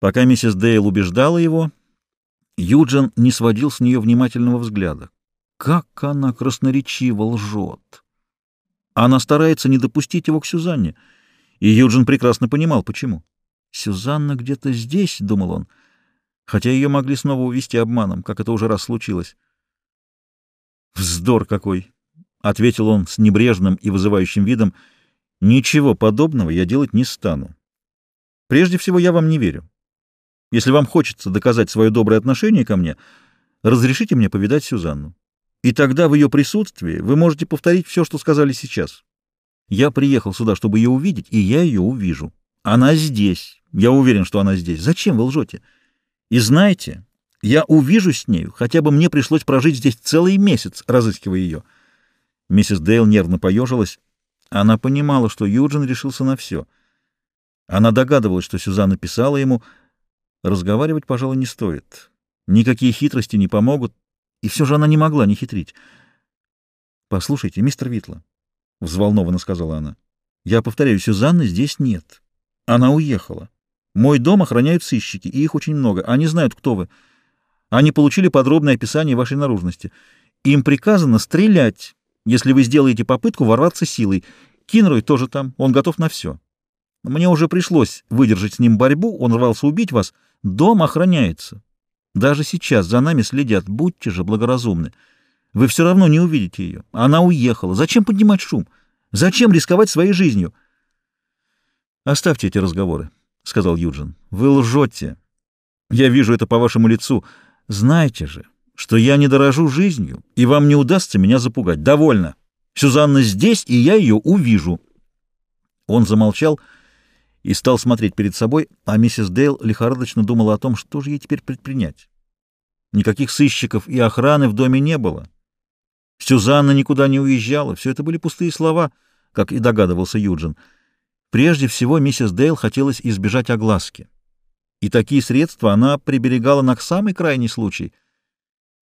Пока миссис Дейл убеждала его, Юджин не сводил с нее внимательного взгляда. Как она красноречиво лжет! Она старается не допустить его к Сюзанне, и Юджин прекрасно понимал, почему. «Сюзанна где-то здесь», — думал он, хотя ее могли снова увести обманом, как это уже раз случилось. «Вздор какой!» — ответил он с небрежным и вызывающим видом. «Ничего подобного я делать не стану. Прежде всего, я вам не верю. Если вам хочется доказать свое доброе отношение ко мне, разрешите мне повидать Сюзанну. И тогда в ее присутствии вы можете повторить все, что сказали сейчас. Я приехал сюда, чтобы ее увидеть, и я ее увижу. Она здесь. Я уверен, что она здесь. Зачем вы лжете? И знаете, я увижу с нею, хотя бы мне пришлось прожить здесь целый месяц, разыскивая ее. Миссис Дейл нервно поежилась. Она понимала, что Юджин решился на все. Она догадывалась, что Сюзанна писала ему. Разговаривать, пожалуй, не стоит. Никакие хитрости не помогут, и все же она не могла не хитрить. — Послушайте, мистер Витла, — взволнованно сказала она, — я повторяю, Сюзанны здесь нет. Она уехала. Мой дом охраняют сыщики, и их очень много. Они знают, кто вы. Они получили подробное описание вашей наружности. Им приказано стрелять, если вы сделаете попытку ворваться силой. Кинрой тоже там, он готов на все. Мне уже пришлось выдержать с ним борьбу, он рвался убить вас. Дом охраняется. Даже сейчас за нами следят. Будьте же благоразумны. Вы все равно не увидите ее. Она уехала. Зачем поднимать шум? Зачем рисковать своей жизнью? Оставьте эти разговоры, — сказал Юджин. Вы лжете. Я вижу это по вашему лицу. Знайте же, что я не дорожу жизнью, и вам не удастся меня запугать. Довольно. Сюзанна здесь, и я ее увижу. Он замолчал и стал смотреть перед собой, а миссис Дейл лихорадочно думала о том, что же ей теперь предпринять. Никаких сыщиков и охраны в доме не было. Сюзанна никуда не уезжала, все это были пустые слова, как и догадывался Юджин. Прежде всего, миссис Дейл хотелось избежать огласки. И такие средства она приберегала на самый крайний случай.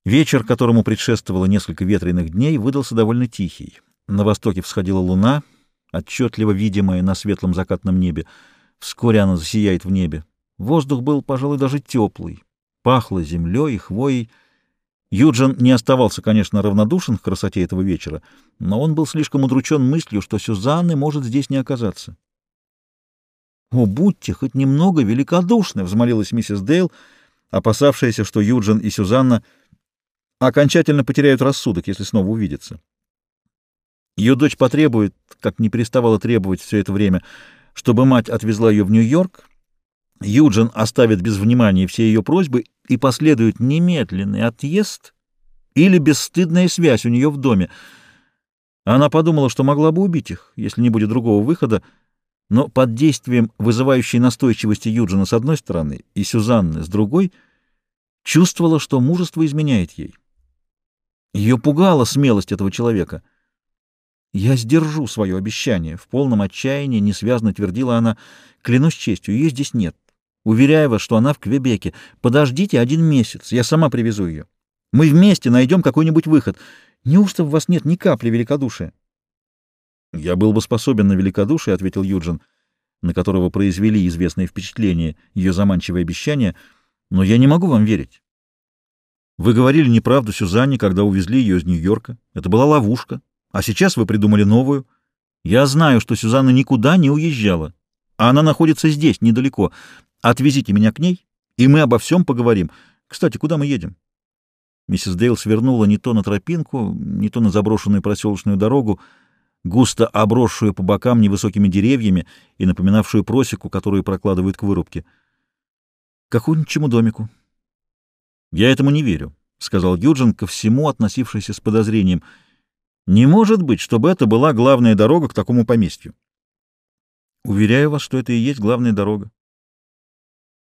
Вечер, которому предшествовало несколько ветреных дней, выдался довольно тихий. На востоке всходила луна — отчетливо видимая на светлом закатном небе. Вскоре она засияет в небе. Воздух был, пожалуй, даже теплый. Пахло землей и хвоей. Юджин не оставался, конечно, равнодушен к красоте этого вечера, но он был слишком удручен мыслью, что Сюзанны может здесь не оказаться. «О, будьте хоть немного великодушны!» — взмолилась миссис Дейл, опасавшаяся, что Юджин и Сюзанна окончательно потеряют рассудок, если снова увидятся. Ее дочь потребует, как не переставала требовать все это время, чтобы мать отвезла ее в Нью-Йорк. Юджин оставит без внимания все ее просьбы и последует немедленный отъезд или бесстыдная связь у нее в доме. Она подумала, что могла бы убить их, если не будет другого выхода, но под действием вызывающей настойчивости Юджина с одной стороны и Сюзанны с другой чувствовала, что мужество изменяет ей. Ее пугала смелость этого человека — «Я сдержу свое обещание», — в полном отчаянии несвязно твердила она. «Клянусь честью, ее здесь нет. Уверяю вас, что она в Квебеке. Подождите один месяц, я сама привезу ее. Мы вместе найдем какой-нибудь выход. Неужто в вас нет ни капли великодушия?» «Я был бы способен на великодушие», — ответил Юджин, на которого произвели известное впечатление ее заманчивое обещание, «но я не могу вам верить. Вы говорили неправду Сюзанне, когда увезли ее из Нью-Йорка. Это была ловушка. А сейчас вы придумали новую. Я знаю, что Сюзанна никуда не уезжала. А она находится здесь, недалеко. Отвезите меня к ней, и мы обо всем поговорим. Кстати, куда мы едем?» Миссис Дейл свернула не то на тропинку, не то на заброшенную проселочную дорогу, густо обросшую по бокам невысокими деревьями и напоминавшую просеку, которую прокладывают к вырубке. — К охотничьему домику. — Я этому не верю, — сказал Юджин, ко всему относившийся с подозрением — не может быть, чтобы это была главная дорога к такому поместью. Уверяю вас, что это и есть главная дорога.